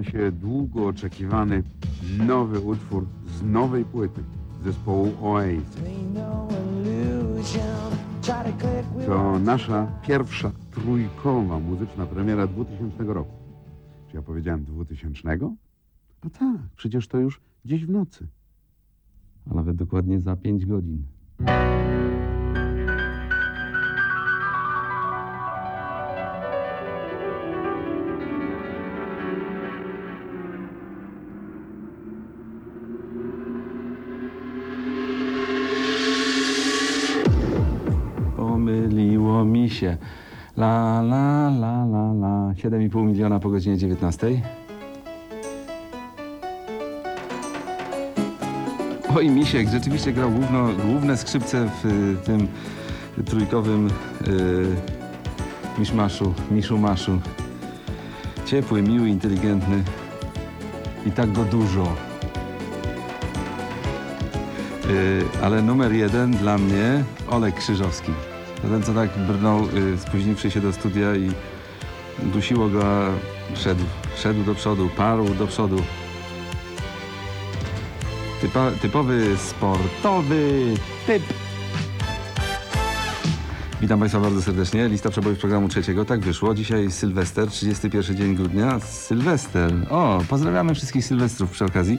Się długo oczekiwany nowy utwór z nowej płyty zespołu Oasis. To nasza pierwsza trójkowa muzyczna premiera 2000 roku. Czy ja powiedziałem 2000? A tak, przecież to już dziś w nocy. a nawet dokładnie za 5 godzin. Się. La la la la la. 7,5 miliona po godzinie 19. Oj, Misiek rzeczywiście grał główno, główne skrzypce w y, tym trójkowym y, miszmaszu, miszu-maszu. Ciepły, miły, inteligentny i tak go dużo. Y, ale numer jeden dla mnie Olek Krzyżowski. Ten, co tak brnął, y, spóźniwszy się do studia i dusiło go, a szedł, szedł do przodu, parł do przodu. Typa, typowy sportowy typ. Witam Państwa bardzo serdecznie. Lista przebojów programu trzeciego. Tak wyszło. Dzisiaj Sylwester, 31 dzień grudnia. Sylwester. O, pozdrawiamy wszystkich Sylwestrów przy okazji.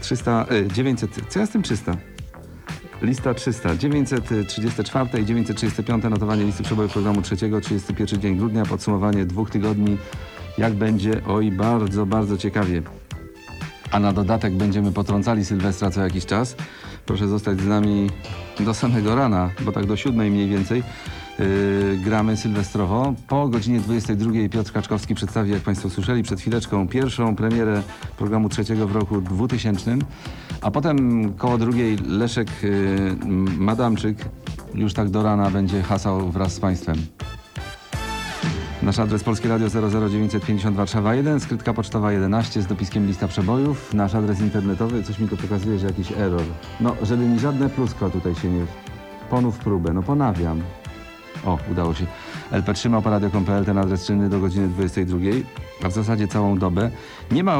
300, y, 900, co ja z tym 300? Lista 300, 934 i 935 notowanie listy przebojów programu trzeciego, 31 dzień grudnia, podsumowanie dwóch tygodni. Jak będzie? Oj, bardzo, bardzo ciekawie a na dodatek będziemy potrącali Sylwestra co jakiś czas. Proszę zostać z nami do samego rana, bo tak do siódmej mniej więcej yy, gramy sylwestrowo. Po godzinie 22 Piotr Kaczkowski przedstawi, jak Państwo słyszeli przed chwileczką, pierwszą premierę programu trzeciego w roku 2000, a potem koło drugiej Leszek yy, Madamczyk już tak do rana będzie hasał wraz z Państwem. Nasz adres Polskie Radio 00952 Warszawa 1, skrytka pocztowa 11 z dopiskiem lista przebojów. Nasz adres internetowy, coś mi tu pokazuje, że jakiś error. No, żeby mi żadne pluskwa tutaj się nie... Ponów próbę, no ponawiam. O, udało się. lp3małparadio.pl, ten adres czynny do godziny 22, a w zasadzie całą dobę. Nie ma,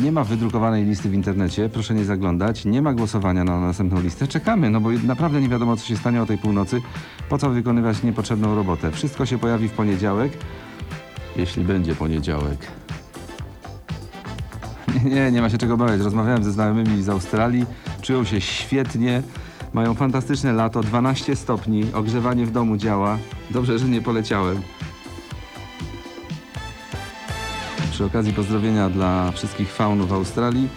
nie ma wydrukowanej listy w internecie, proszę nie zaglądać. Nie ma głosowania na następną listę. Czekamy, no bo naprawdę nie wiadomo, co się stanie o tej północy. Po co wykonywać niepotrzebną robotę? Wszystko się pojawi w poniedziałek, jeśli będzie poniedziałek. Nie, nie ma się czego bać. Rozmawiałem ze znajomymi z Australii, czują się świetnie, mają fantastyczne lato, 12 stopni, ogrzewanie w domu działa. Dobrze, że nie poleciałem. Przy okazji pozdrowienia dla wszystkich faunów Australii,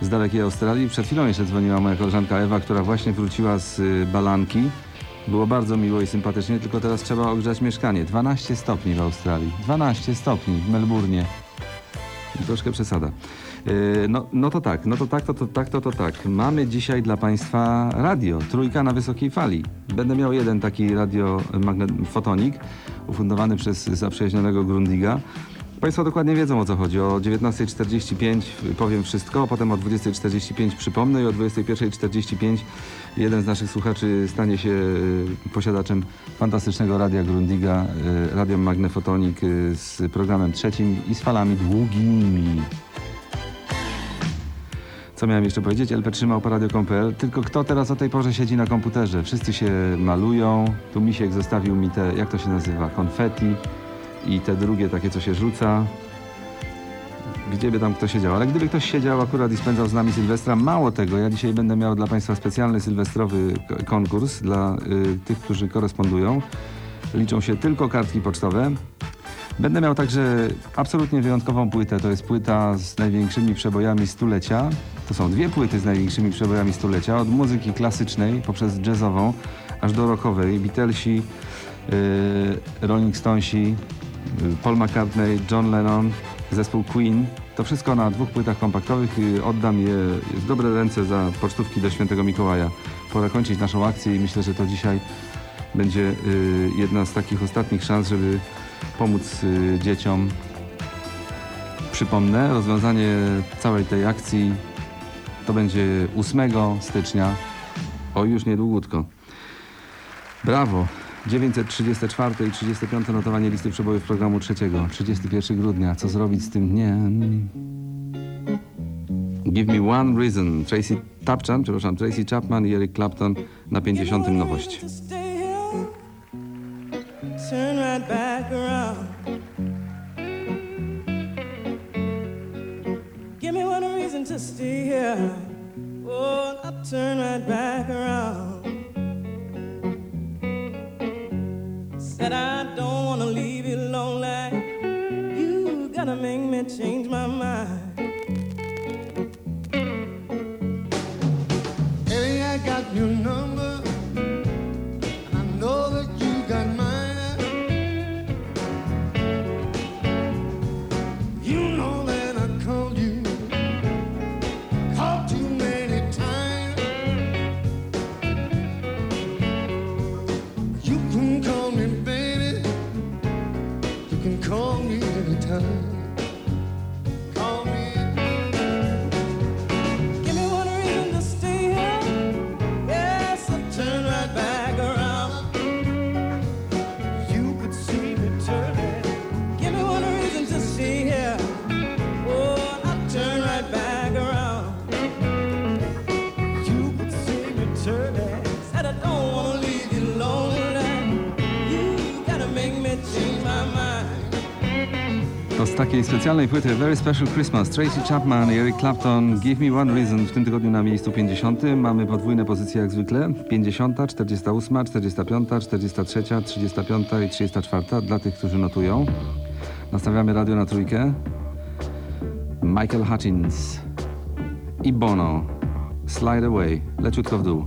z dalekiej Australii. Przed chwilą jeszcze dzwoniła moja koleżanka Ewa, która właśnie wróciła z y, Balanki. Było bardzo miło i sympatycznie, tylko teraz trzeba ogrzać mieszkanie. 12 stopni w Australii. 12 stopni w Melbournie. Troszkę przesada. Yy, No, no to tak, no to tak, to, to tak, to, to tak. Mamy dzisiaj dla Państwa radio, trójka na wysokiej fali. Będę miał jeden taki radio fotonik, ufundowany przez zaprzyjaźnionego Grundiga. Państwo dokładnie wiedzą o co chodzi. O 19.45 powiem wszystko, potem o 20.45 przypomnę i o 21.45 jeden z naszych słuchaczy stanie się y, posiadaczem fantastycznego radia Grundiga, y, radio Magnefotonik y, z programem trzecim i z falami długimi. Co miałem jeszcze powiedzieć? LP3 małparadio.pl Tylko kto teraz o tej porze siedzi na komputerze? Wszyscy się malują. Tu Misiek zostawił mi te, jak to się nazywa, konfeti i te drugie takie, co się rzuca. Gdzie by tam kto siedział? Ale gdyby ktoś siedział akurat i spędzał z nami Sylwestra, mało tego, ja dzisiaj będę miał dla Państwa specjalny sylwestrowy konkurs dla y, tych, którzy korespondują. Liczą się tylko kartki pocztowe. Będę miał także absolutnie wyjątkową płytę. To jest płyta z największymi przebojami stulecia. To są dwie płyty z największymi przebojami stulecia. Od muzyki klasycznej poprzez jazzową, aż do rockowej. Beatlesi, yy, Rolling Stonesi, yy, Paul McCartney, John Lennon, zespół Queen. To wszystko na dwóch płytach kompaktowych. Yy, oddam je w dobre ręce za pocztówki do świętego Mikołaja. Pora kończyć naszą akcję i myślę, że to dzisiaj będzie y, jedna z takich ostatnich szans, żeby pomóc y, dzieciom. Przypomnę, rozwiązanie całej tej akcji to będzie 8 stycznia, o już niedługutko. Brawo! 934 i 35 notowanie listy przebojów programu trzeciego. 31 grudnia. Co zrobić z tym dniem? Give Me One Reason. Tracy Tapchan, przepraszam, Tracy Chapman i Eric Clapton na 50. nowość. Turn right back around. Give me one reason to stay here. Oh, I'll turn right back around. Said I don't wanna leave you lonely. You gotta make me change my mind. Takiej specjalnej płyty Very Special Christmas Tracy Chapman i Eric Clapton Give Me One Reason w tym tygodniu na miejscu 50. Mamy podwójne pozycje jak zwykle 50, 48, 45, 43, 35 i 34 dla tych, którzy notują. Nastawiamy radio na trójkę. Michael Hutchins i Bono Slide Away, leciutko w dół.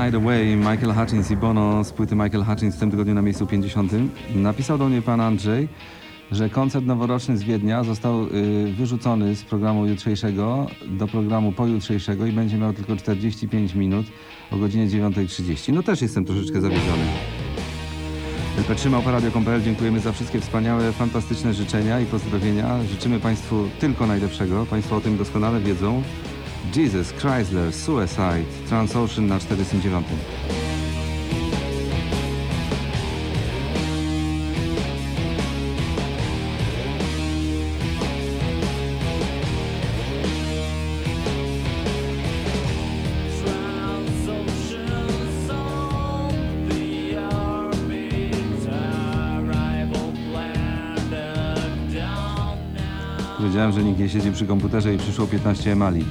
Again. Slide Away, Michael Hutchins i Bono z płyty Michael Hutchins w tym tygodniu na miejscu 50. Napisał do mnie pan Andrzej, że koncert noworoczny z Wiednia został y, wyrzucony z programu jutrzejszego do programu pojutrzejszego i będzie miał tylko 45 minut o godzinie 9.30. No też jestem troszeczkę zawiedziony. Petrzymał Radio.pl, dziękujemy za wszystkie wspaniałe, fantastyczne życzenia i pozdrowienia. Życzymy Państwu tylko najlepszego. Państwo o tym doskonale wiedzą. Jesus, Chrysler, Suicide, Transocean na 49. Wiedziałem, że nikt nie siedzi przy komputerze i przyszło 15 emali.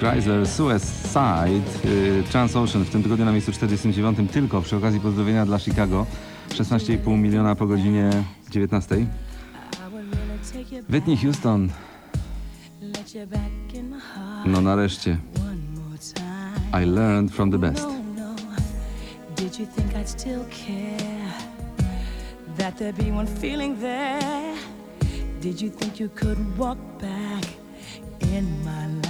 Chrysler, Suicide, y, Transocean w tym tygodniu na miejscu 49 tylko przy okazji pozdrowienia dla Chicago. 16,5 miliona po godzinie 19. I would really take you Whitney Houston, no nareszcie. I learned from the best. Did you think I'd still care? That there'd be one feeling there? Did you think you could walk back in my life?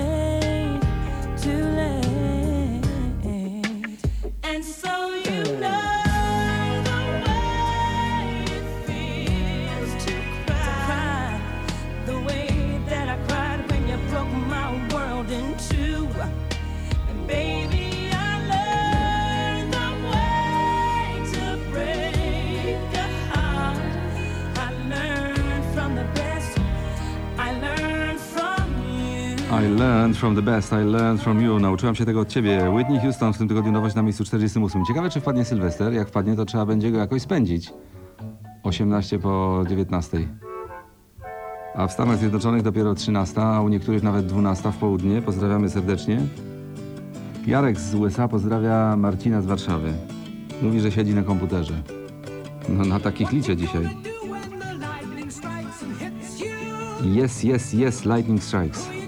learned from the best, I learned from you. Nauczyłam się tego od ciebie. Whitney Houston w tym tygodniu nowość na miejscu 48. Ciekawe, czy wpadnie Sylwester. Jak wpadnie, to trzeba będzie go jakoś spędzić. 18 po 19. A w Stanach Zjednoczonych dopiero 13, a u niektórych nawet 12 w południe. Pozdrawiamy serdecznie. Jarek z USA pozdrawia Marcina z Warszawy. Mówi, że siedzi na komputerze. No na takich licie dzisiaj. Yes, yes, yes, lightning strikes.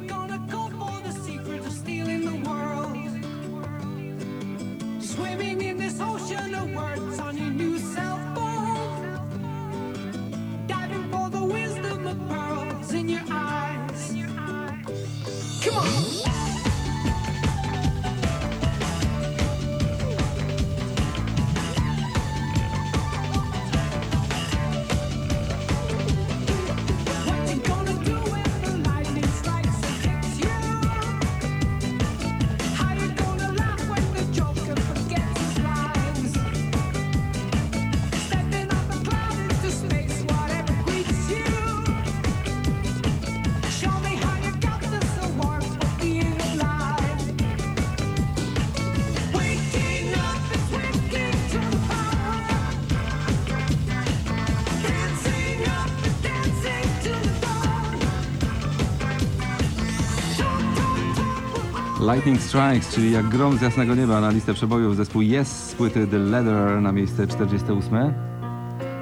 Lightning Strikes, czyli jak grom z jasnego nieba na listę przebojów zespół Yes z płyty The Leather na miejsce 48.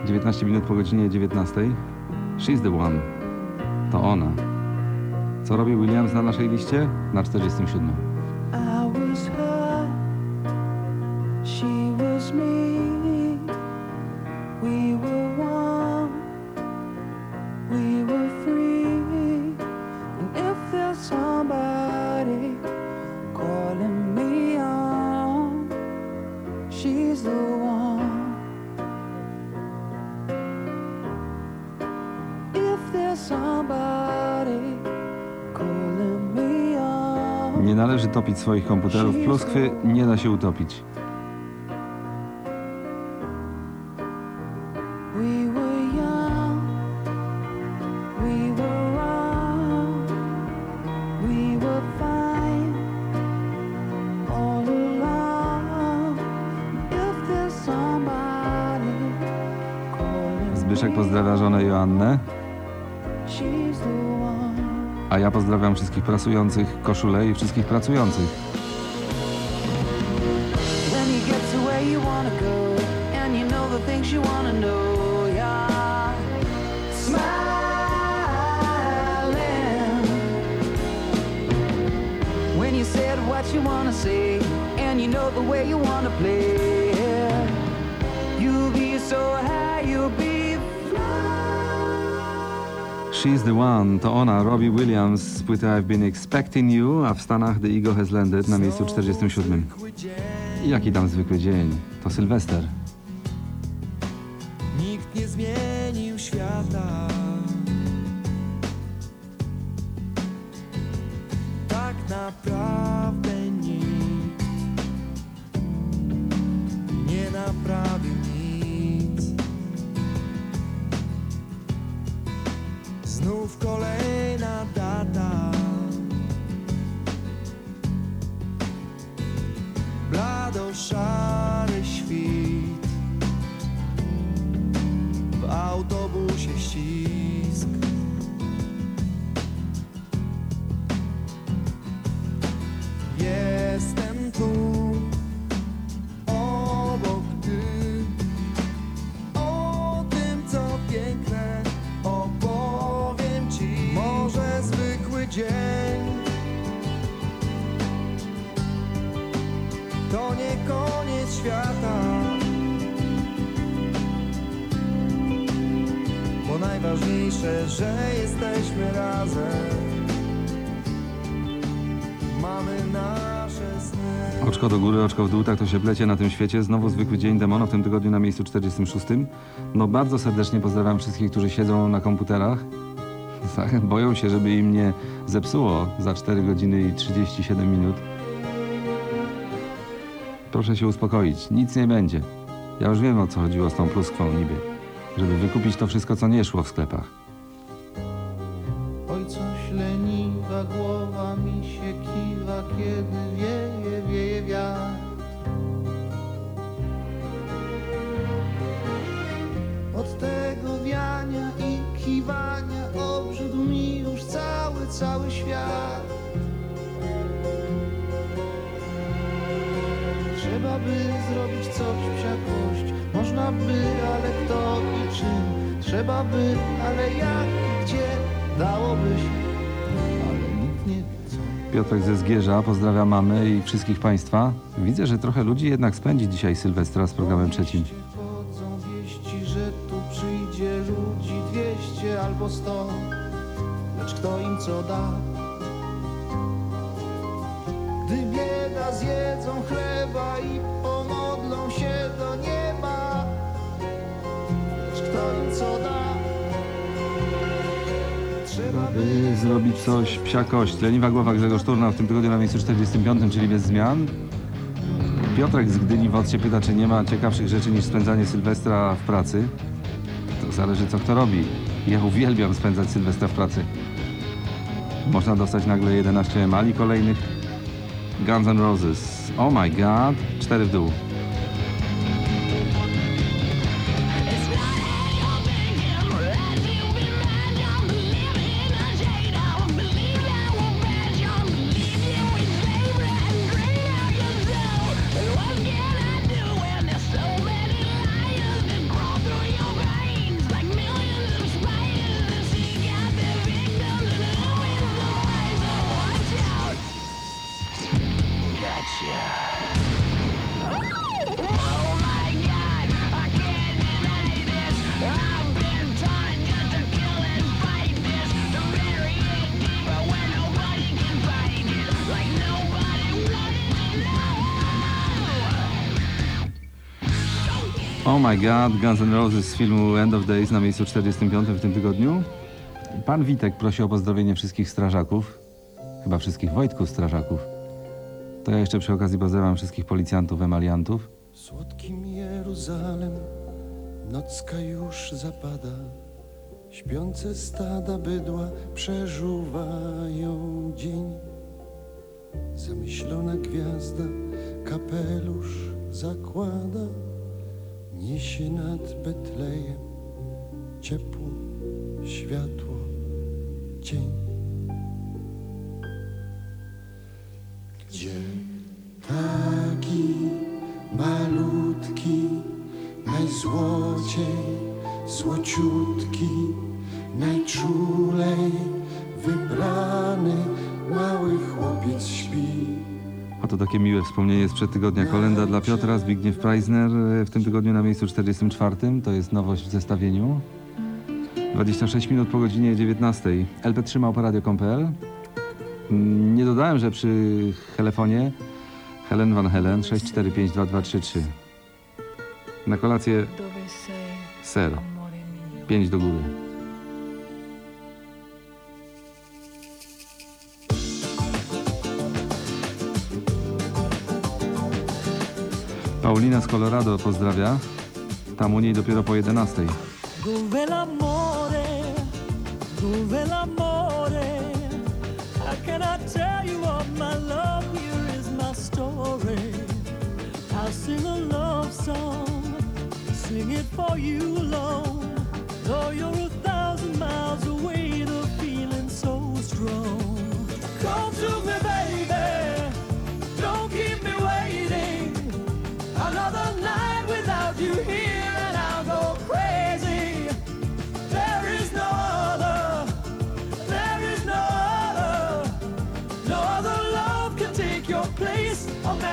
19 minut po godzinie 19. She's the one. To ona. Co robi Williams na naszej liście? Na 47. she's the one. If there's somebody calling me. Nie należy topić swoich komputerów. Pluskwy nie da się utopić. Joannę, a ja pozdrawiam wszystkich prasujących koszule i wszystkich pracujących. Robbie Williams z płyty I've Been Expecting You, a w Stanach The Eagle Has Landed na miejscu 47. I Jaki tam zwykły dzień? To Sylwester. Oczko do góry, oczko w dół, tak to się plecie na tym świecie. Znowu zwykły dzień demona w tym tygodniu na miejscu 46. No bardzo serdecznie pozdrawiam wszystkich, którzy siedzą na komputerach. Tak, Boją się, żeby im nie zepsuło za 4 godziny i 37 minut. Proszę się uspokoić, nic nie będzie. Ja już wiem o co chodziło z tą pluskwą niby. Żeby wykupić to wszystko, co nie szło w sklepach. Oj, coś leniwa głowa mi się kiwa, kiedy wieje, wieje wiatr. Od tego wiania i kiwania obrzydł mi już cały, cały świat. Trzeba by zrobić coś psiakość, można by, ale kto i czym. Trzeba by, ale jak dałoby się, ale nikt nie wie co. Piotrek ze Zgierza, pozdrawiam mamy i wszystkich Państwa. Widzę, że trochę ludzi jednak spędzi dzisiaj Sylwestra z programem trzecim. Chodzą wieści, że tu przyjdzie ludzi dwieście albo sto, lecz kto im co da? Gdy bieda zjedzą chleba i pomodlą się do nieba, lecz kto im co da? By zrobić coś, psia kość. Leniwa głowa Grzegorz Turna w tym tygodniu na miejscu 45, czyli bez zmian. Piotrek z Gdyni w Odcie pyta, czy nie ma ciekawszych rzeczy niż spędzanie Sylwestra w pracy. To zależy, co kto robi. Ja uwielbiam spędzać Sylwestra w pracy. Można dostać nagle 11 emali kolejnych. Guns N' Roses. Oh my god. Cztery w dół. My god, Guns N' Roses z filmu End of Days na miejscu 45 w tym tygodniu. Pan Witek prosi o pozdrowienie wszystkich strażaków. Chyba wszystkich Wojtków strażaków. To ja jeszcze przy okazji pozdrawiam wszystkich policjantów, emaliantów. Słodkim Jeruzalem nocka już zapada. Śpiące stada bydła przeżuwają dzień. Zamyślona gwiazda kapelusz zakłada. Niesie nad Betlejem ciepło, światło, cień. Gdzie taki malutki, najzłociej, złociutki, najczulej wybrany mały chłopiec śpi. A to takie miłe wspomnienie sprzed tygodnia. Kolenda dla Piotra, Zbigniew Preisner e, w tym tygodniu na miejscu 44. To jest nowość w zestawieniu. 26 minut po godzinie 19. LP trzymał po radio.pl. Mm, Nie dodałem, że przy telefonie Helen Van Helen 6452233. Na kolację ser. amore mio? 5 do góry. Paulina z Colorado pozdrawia. Tam u niej dopiero po 11. Dove l'amore, dove l'amore? How can I tell you of my love? Here is my story. I'll sing a love song, sing it for you alone. Though you're a thousand miles away, the feeling's so strong.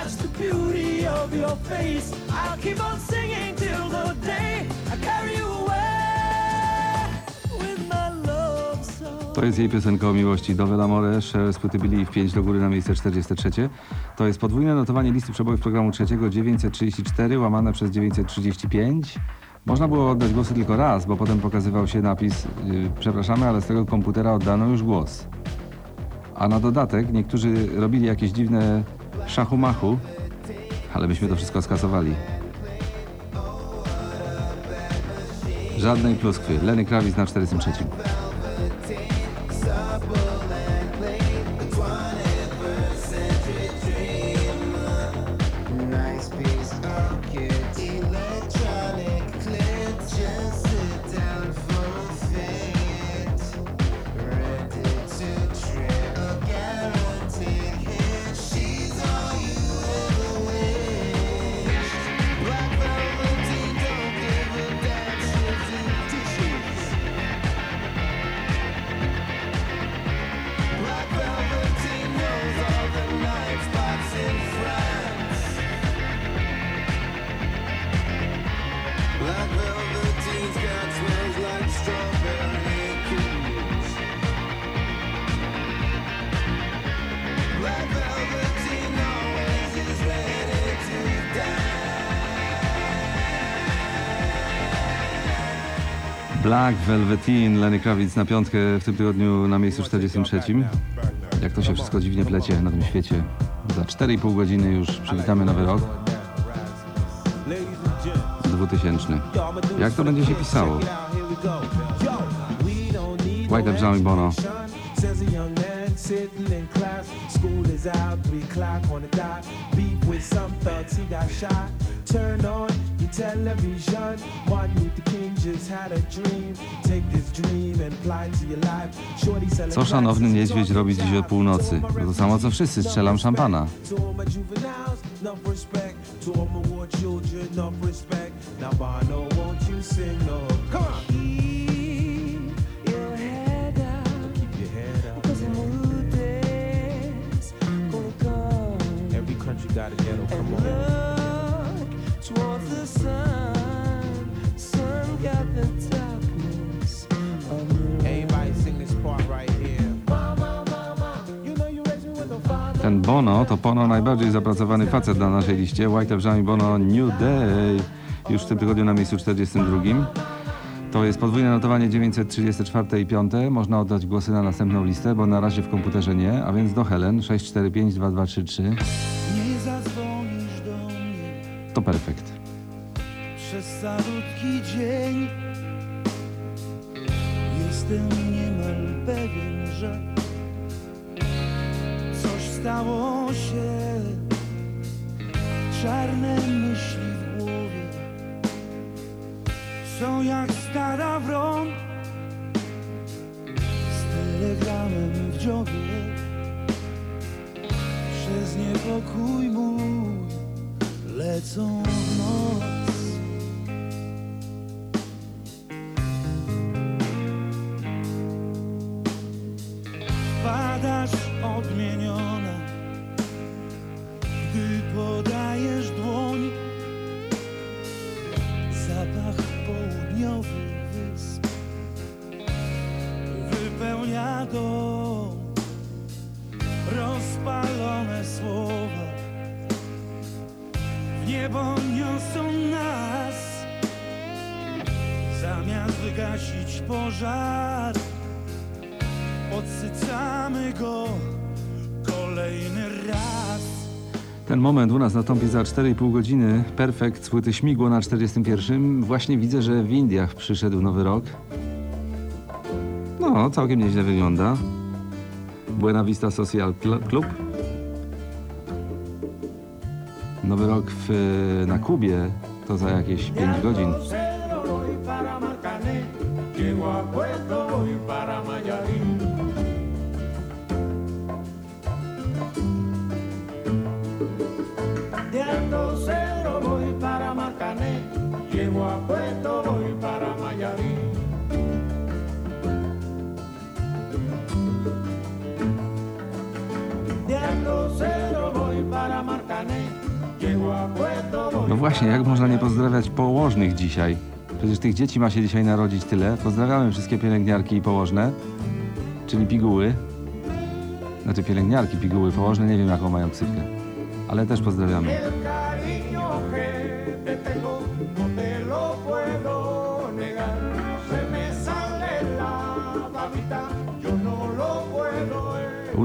The beauty of your face. I'll keep on singing till the day I carry you away. To jest jej piosenka o miłości do Velamore, Cher z płyty Believe 5 do góry na miejsce 43. To jest podwójne notowanie listy przebojów programu trzeciego 934 łamane przez 935. Można było oddać głosy tylko raz, bo potem pokazywał się napis yy, przepraszamy, ale z tego komputera oddano już głos. A na dodatek niektórzy robili jakieś dziwne szachumachu, ale myśmy to wszystko skasowali. Żadnej pluskwy. Lenny Kravitz na 43. Black Velveteen, Lenny Kravitz na piątkę w tym tygodniu na miejscu 43. Jak to się wszystko dziwnie plecie na tym świecie. Za 4,5 godziny już przywitamy nowy rok. 2000. Jak to będzie się pisało? White Up Johnny Bono. Sitting in class. School is out, three o'clock on the dot. Beef with some thugs, he got shot. Turn on television. Martin Luther King just had a dream. Take this dream and apply to your life. Shorty selling Co szanowny niedźwiedź robi dziś o północy? No to samo co wszyscy, strzelam szampana. Come on. Got a ghetto. Come on. Look towards the sun. Sun got the darkness of the Everybody sing this part right here. Mama, mama, you know you raised me with father. Ten Bono to pono najbardziej zapracowany facet na naszej liście. White Up Johnny Bono New Day. Już w tym tygodniu na miejscu 42. To jest podwójne notowanie 934 i 5. Można oddać głosy na następną listę, bo na razie w komputerze nie, a więc do Helen 645 To perfekt. przez calutki dzień. Jestem niemal pewien, że coś stało się. Czarne myśli w głowie są jak stada wron z telegramem w dziobie. Przez niepokój mój lecą w noc. Padasz odmieniona, nas nastąpi za 4,5 godziny. Perfekt płyty Śmigło na 41. Właśnie widzę, że w Indiach przyszedł nowy rok. No, całkiem nieźle wygląda. Buena Vista Social Cl- Club. Nowy rok w, na Kubie to za jakieś 5 godzin. No właśnie, jak można nie pozdrawiać położnych dzisiaj? Przecież tych dzieci ma się dzisiaj narodzić tyle. Pozdrawiamy wszystkie pielęgniarki i położne, czyli piguły. Znaczy pielęgniarki, piguły, położne, nie wiem jaką mają ksywkę. Ale też pozdrawiamy.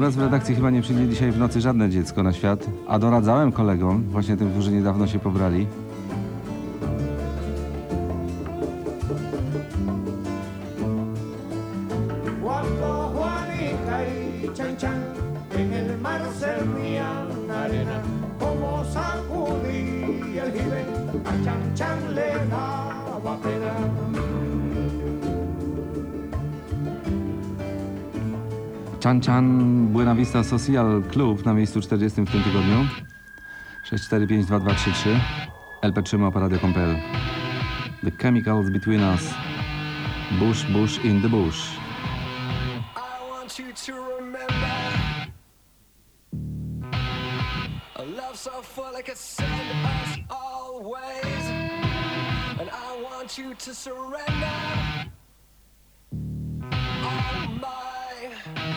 Nas w redakcji chyba nie przyjdzie dzisiaj w nocy żadne dziecko na świat, a doradzałem kolegom, właśnie tym, którzy niedawno się pobrali, y sacudía el jibe, a Chan Chan le daba pena. Chan Chan Buena Vista Social Club na miejscu 40 w tym tygodniu. 6452233 LP3 Małparadio.pl The Chemicals Between Us Bush, Bush in the Bush I want you to remember a love so full it could send us always. And I want you to surrender all my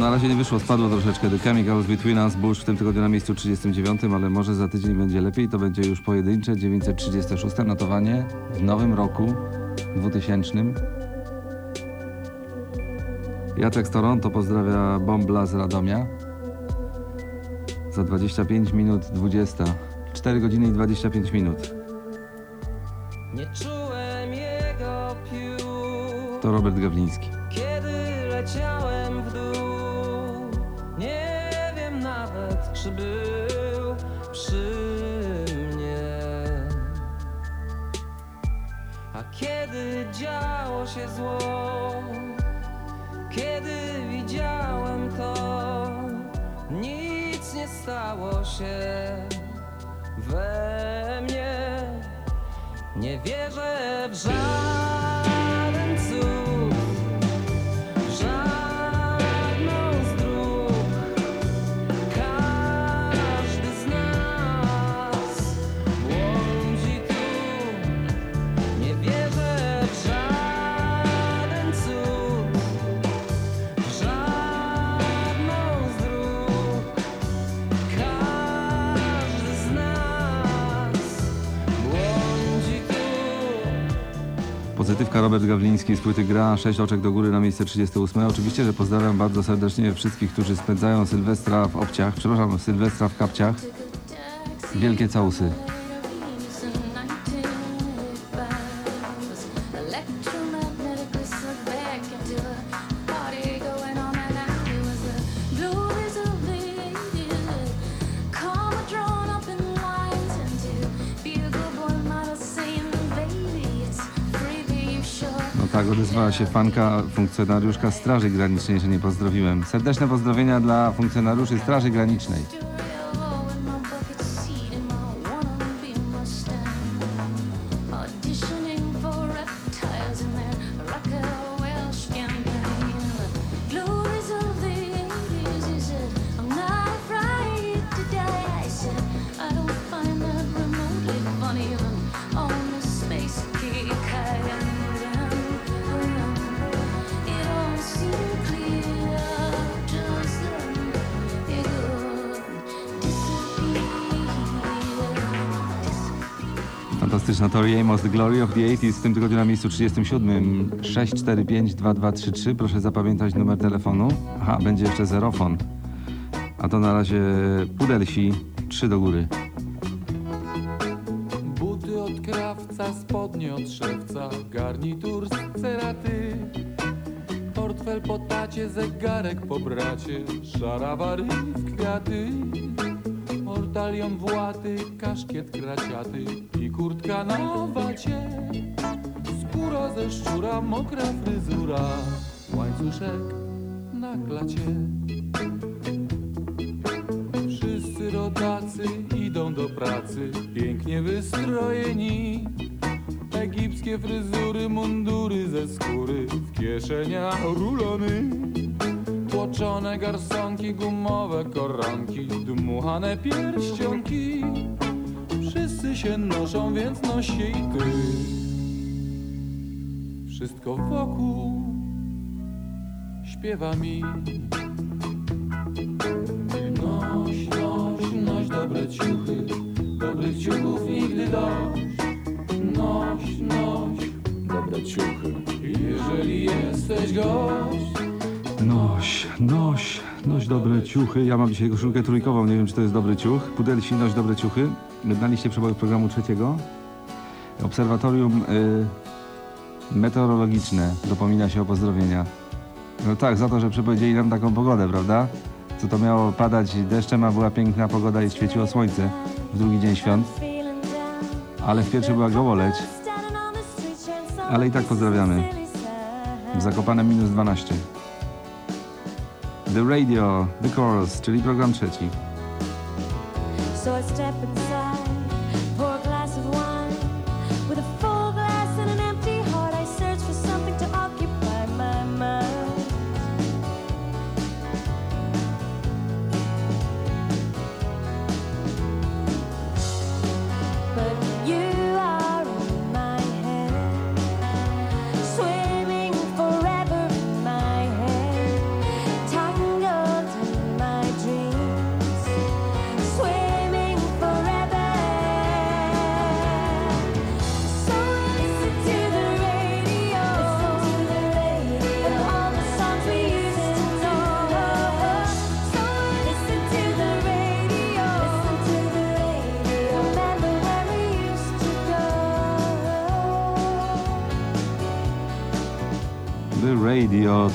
na razie nie wyszło, spadło troszeczkę The Chemicals Between Us Bush w tym tygodniu na miejscu 39, ale może za tydzień będzie lepiej. To będzie już pojedyncze 936 notowanie w nowym roku 2000. Jacek z Toronto pozdrawia Bombla z Radomia. Za 25 minut 20. 4 godziny i 25 minut. Nie czułem jego piór, To Robert Gawliński. Robert Gawliński z płyty Gra, 6 oczek do góry na miejsce 38. Oczywiście, że pozdrawiam bardzo serdecznie wszystkich, którzy spędzają Sylwestra w obciach, przepraszam, Sylwestra w kapciach. Wielkie całusy. Się fanka, funkcjonariuszka Straży Granicznej, że nie pozdrowiłem. Serdeczne pozdrowienia dla funkcjonariuszy Straży Granicznej. Fantastyczna Tori Amos, The Glory of the 80s w tym tygodniu na miejscu 37 645 2233. Proszę zapamiętać numer telefonu. Aha, będzie jeszcze zerofon. A to na razie pudelsi 3 do góry. Buty od krawca, spodnie od szewca, garnitur z ceraty. Portfel po tacie, zegarek po bracie, szarawary w kwiaty. Ortalion w łaty, kaszkiet kraciaty i kurtka na wacie. Skóra ze szczura, mokra fryzura, łańcuszek na klacie. Wszyscy rodacy idą do pracy, pięknie wystrojeni. Egipskie fryzury, mundury ze skóry, w kieszeniach rulony. Tłoczone garsonki, gumowe koronki, dmuchane pierścionki. Wszyscy się noszą, więc noś się i ty. Wszystko wokół śpiewa mi. Noś, noś, noś dobre ciuchy, dobrych ciuchów nigdy dość. Noś, noś, dobre ciuchy, jeżeli jesteś gość. Noś, noś, noś dobre ciuchy. Ja mam dzisiaj koszulkę trójkową, nie wiem czy to jest dobry ciuch. Pudelsi, noś dobre ciuchy. Na liście przebojów programu trzeciego. Obserwatorium y, meteorologiczne dopomina się o pozdrowienia. No tak, za to, że przepowiedzieli nam taką pogodę, prawda? Co to miało padać deszczem, a była piękna pogoda i świeciło słońce w drugi dzień świąt. Ale w pierwszy była gołoleć. Ale i tak pozdrawiamy. W minus 12. The Radio, The Chorus, czyli program trzeci.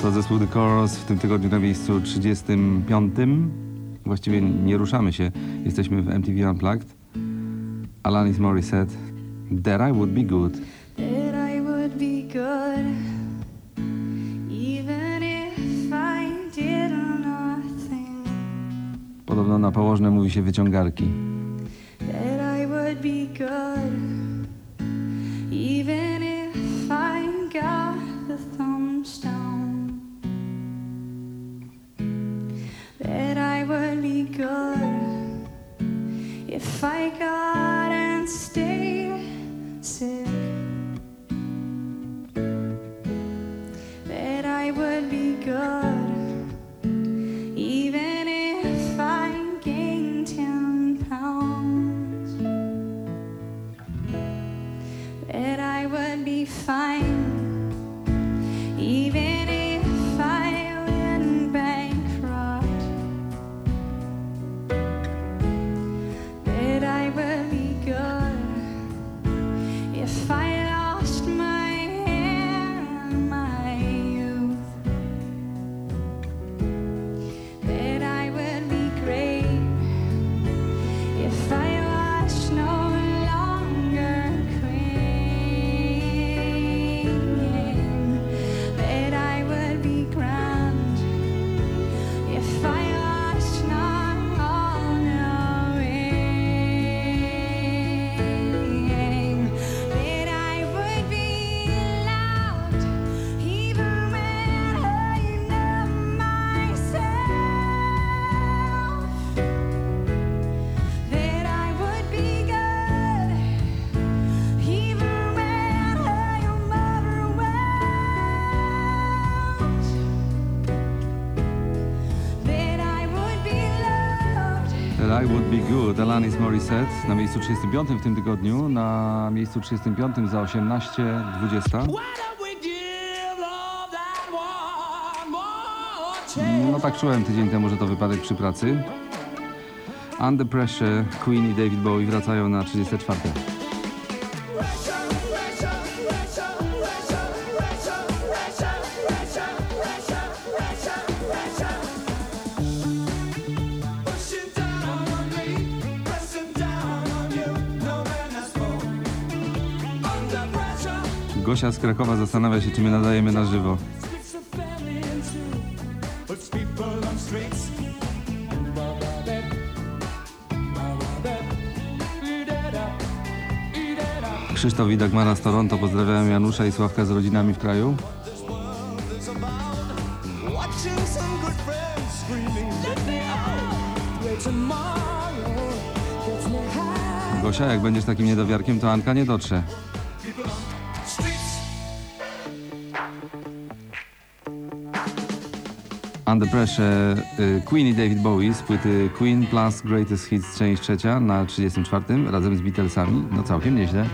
To zespół The Chorus w tym tygodniu na miejscu 35. Właściwie nie ruszamy się. Jesteśmy w MTV Unplugged. Alanis Morissette. That I Would Be Good. that I would be good, even if I did nothing. Podobno na położne mówi się wyciągarki. Alanis Morissette na miejscu 35 w tym tygodniu, na miejscu 35 za 18.20. No tak czułem tydzień temu, że to wypadek przy pracy. Under Pressure, Queen i David Bowie wracają na 34. Gosia z Krakowa zastanawia się, czy my nadajemy na żywo. Krzysztof Widagmara z Toronto, pozdrawiam Janusza i Sławka z rodzinami w kraju. Gosia, jak będziesz takim niedowiarkiem, to Anka nie dotrze. Under Pressure y, Queen i David Bowie z płyty Queen plus Greatest Hits część trzecia na 34 razem z Beatlesami. No całkiem nieźle.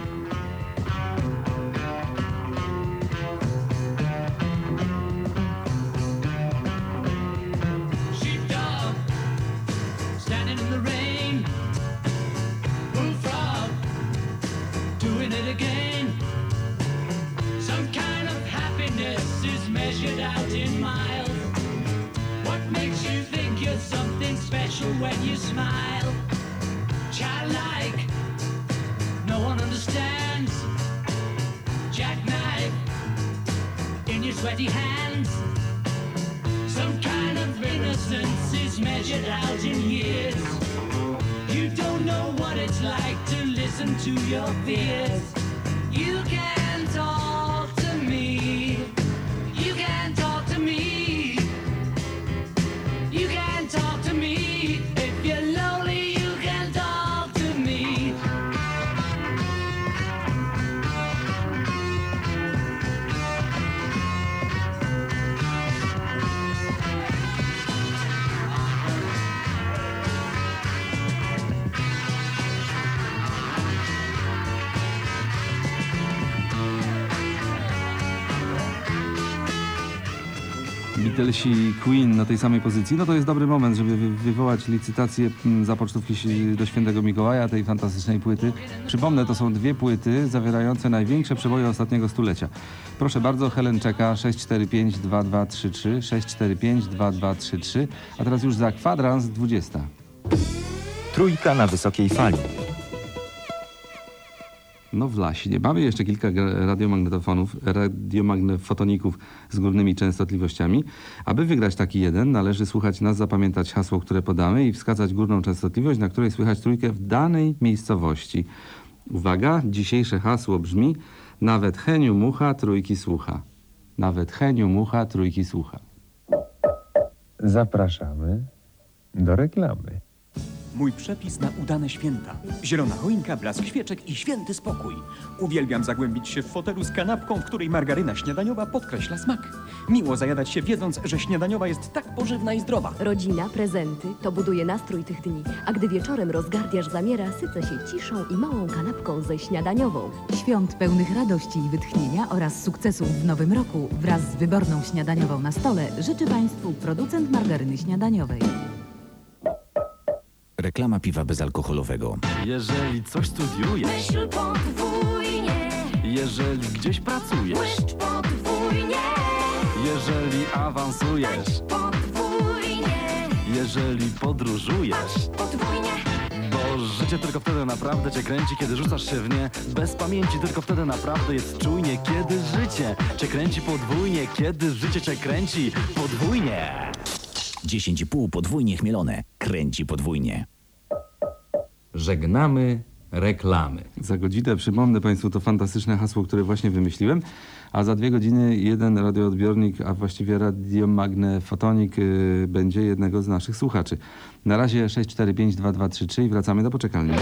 I Queen na tej samej pozycji, no to jest dobry moment, żeby wy- wywołać licytację mm, za pocztówki do Świętego Mikołaja, tej fantastycznej płyty. Przypomnę, to są dwie płyty zawierające największe przeboje ostatniego stulecia. Proszę bardzo, Helen czeka 645-2233, 645-2233, a teraz już za kwadrans 20. Trójka na wysokiej fali. No właśnie. Mamy jeszcze kilka radiomagnetofonów, radiomagnetofoników z górnymi częstotliwościami. Aby wygrać taki jeden, należy słuchać nas, zapamiętać hasło, które podamy i wskazać górną częstotliwość, na której słychać trójkę w danej miejscowości. Uwaga, dzisiejsze hasło brzmi nawet Heniu Mucha trójki słucha. Nawet Heniu Mucha trójki słucha. Zapraszamy do reklamy. Mój przepis na udane święta. Zielona choinka, blask świeczek i święty spokój. Uwielbiam zagłębić się w fotelu z kanapką, w której margaryna śniadaniowa podkreśla smak. Miło zajadać się wiedząc, że śniadaniowa jest tak pożywna i zdrowa. Rodzina, prezenty to buduje nastrój tych dni, a gdy wieczorem rozgardiaż zamiera, sycę się ciszą i małą kanapką ze śniadaniową. Świąt pełnych radości i wytchnienia oraz sukcesów w nowym roku wraz z wyborną śniadaniową na stole życzy Państwu producent margaryny śniadaniowej. Reklama piwa bezalkoholowego. Jeżeli coś studiujesz, Myśl podwójnie, jeżeli gdzieś pracujesz, myśl podwójnie, jeżeli awansujesz, podwójnie, jeżeli podróżujesz, podwójnie. bo życie tylko wtedy naprawdę cię kręci, kiedy rzucasz się w nie bez pamięci, tylko wtedy naprawdę jest czujnie, kiedy życie cię kręci podwójnie, kiedy życie cię kręci podwójnie. 10,5 podwójnie chmielone. Kręci podwójnie. Żegnamy reklamy. Za godzinę przypomnę Państwu to fantastyczne hasło, które właśnie wymyśliłem, a za dwie godziny jeden radioodbiornik, a właściwie radiomagnefotonik yy, będzie jednego z naszych słuchaczy. Na razie 6452233 i wracamy do poczekalni.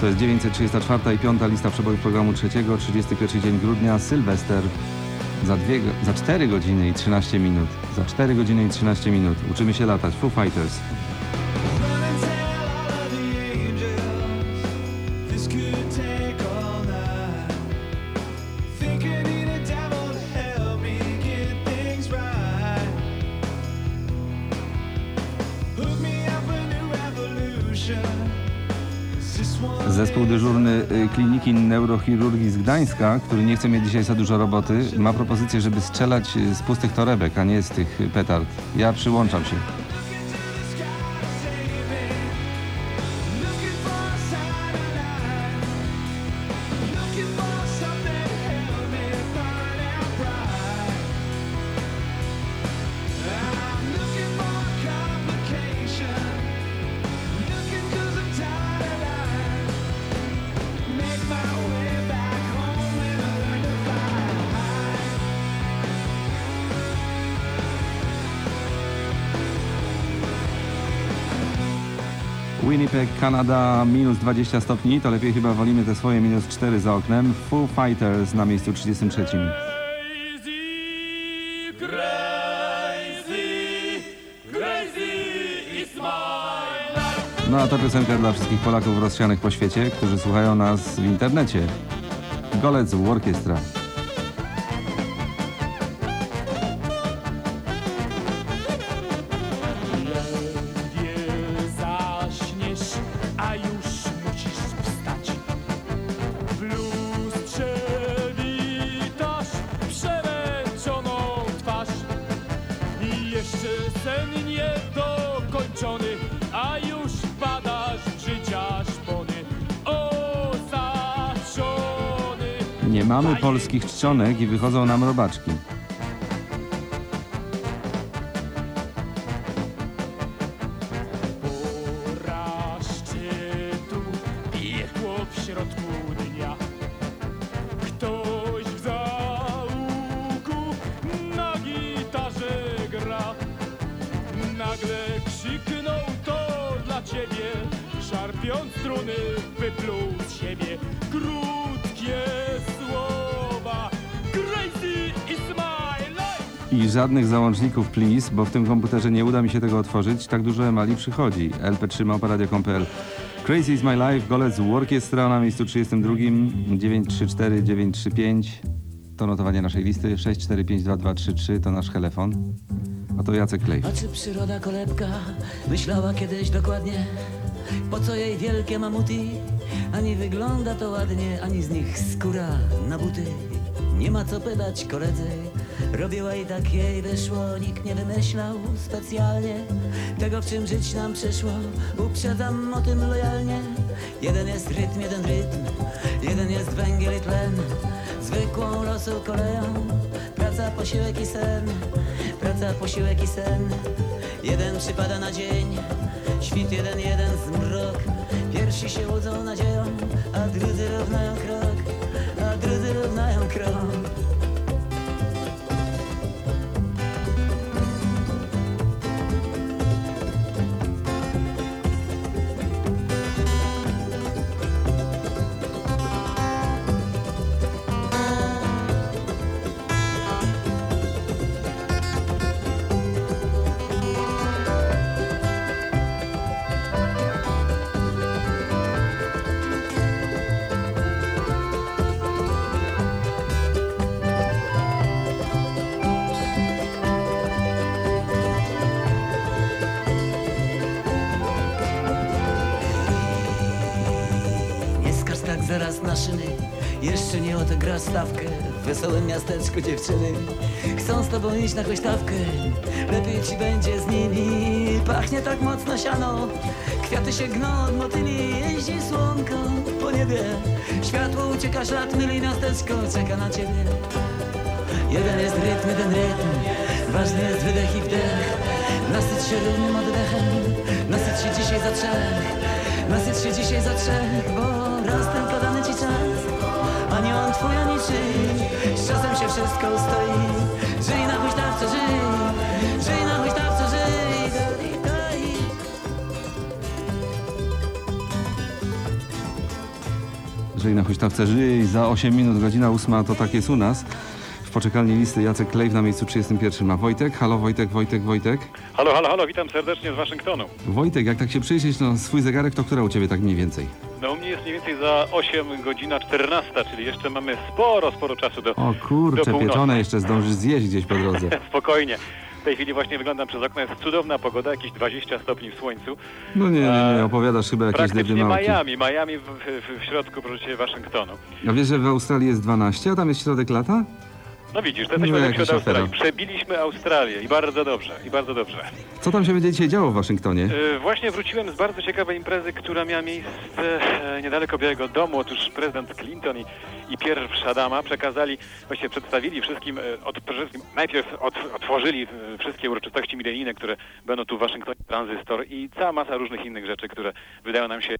To jest 934 i 5 lista przebojów programu trzeciego, 31 dzień grudnia, Sylwester. Za, dwie, za 4 godziny i 13 minut. Za 4 godziny i 13 minut. Uczymy się latać. Foo Fighters. Zespół dyżurny y, Kliniki Neurochirurgii z Gdańska, który nie chce mieć dzisiaj za dużo roboty, ma propozycję, żeby strzelać y, z pustych torebek, a nie z tych y, petard. Ja przyłączam się. Kanada, minus 20 stopni, to lepiej chyba wolimy te swoje minus 4 za oknem. Foo Fighters na miejscu 33. No a to piosenka dla wszystkich Polaków rozsianych po świecie, którzy słuchają nas w internecie. Golec Orkiestra. Mamy polskich czcionek i wychodzą nam robaczki. Żadnych załączników please, bo w tym komputerze nie uda mi się tego otworzyć. Tak dużo emali przychodzi. lp3 małparadio.pl Crazy is my life, golec Orkiestra na miejscu 32, 934 935. To notowanie naszej listy, 6452233 to nasz telefon. A to Jacek Klej. A czy przyroda kolebka myślała kiedyś dokładnie, po co jej wielkie mamuty? Ani wygląda to ładnie, ani z nich skóra na buty. Nie ma co pytać koledzy, robiła i tak jej wyszło. Nikt nie wymyślał specjalnie tego, w czym żyć nam przyszło. Uprzedzam o tym lojalnie. Jeden jest rytm, jeden rytm, jeden jest węgiel i tlen. Zwykłą losu koleją, praca, posiłek i sen. Praca, posiłek i sen. Jeden przypada na dzień, świt jeden, jeden zmrok. Pierwsi się łudzą nadzieją, a drudzy równają krok, a drudzy równają krok. Wesołym miasteczku dziewczyny. Chcą z tobą iść na huśtawkę. Lepiej ci będzie z nimi. Pachnie tak mocno siano. Kwiaty się gną od motyli Jeździ słonko po niebie. Światło ucieka szat myli Miasteczko czeka na ciebie. Jeden jest rytm, jeden rytm. Ważny jest wydech i wdech. Nasyć się równym oddechem. Nasyć się dzisiaj za trzech. Nasyć się dzisiaj za trzech Bo raz tylko dany ci czas A nie czyj Z czasem się wszystko ustoi Żyj na huśtawce, żyj Żyj na huśtawce, żyj. Żyj na huśtawce, żyj. Za 8 minut, godzina 8 to tak jest u nas. W poczekalni listy Jacek Klejw na miejscu 31 ma Wojtek. Halo Wojtek, Wojtek, Wojtek. Halo, halo, halo, witam serdecznie z Waszyngtonu. Wojtek, jak tak się przyjrzeć na swój zegarek, to która u Ciebie tak mniej więcej? No u mnie jest mniej więcej za 8 godzina 14, czyli jeszcze mamy sporo, sporo czasu do O do kurczę, północy. pieczone jeszcze zdążysz zjeść gdzieś po drodze. Spokojnie. W tej chwili właśnie wyglądam przez okno, jest cudowna pogoda, jakieś 20 stopni w słońcu. No nie, nie, nie, opowiadasz chyba jakieś Praktycznie. Miami, Miami w, w, w środku, proszę Waszyngtonu. A wiesz, że w Australii jest 12, a tam jest środek lata? No widzisz, to No, jesteśmy lepsi jakaś od Australii. Przebiliśmy Australię i bardzo dobrze, i bardzo dobrze. Co tam się będzie dzisiaj działo w Waszyngtonie? E, Właśnie wróciłem z bardzo ciekawej imprezy, która miała miejsce e, niedaleko Białego Domu. Otóż prezydent Clinton i, i pierwsza Adama przekazali, właściwie przedstawili wszystkim, e, od, wszystkim najpierw od, otworzyli wszystkie uroczystości milenijne, które będą tu w Waszyngtonie, tranzystor i cała masa różnych innych rzeczy, które wydają nam się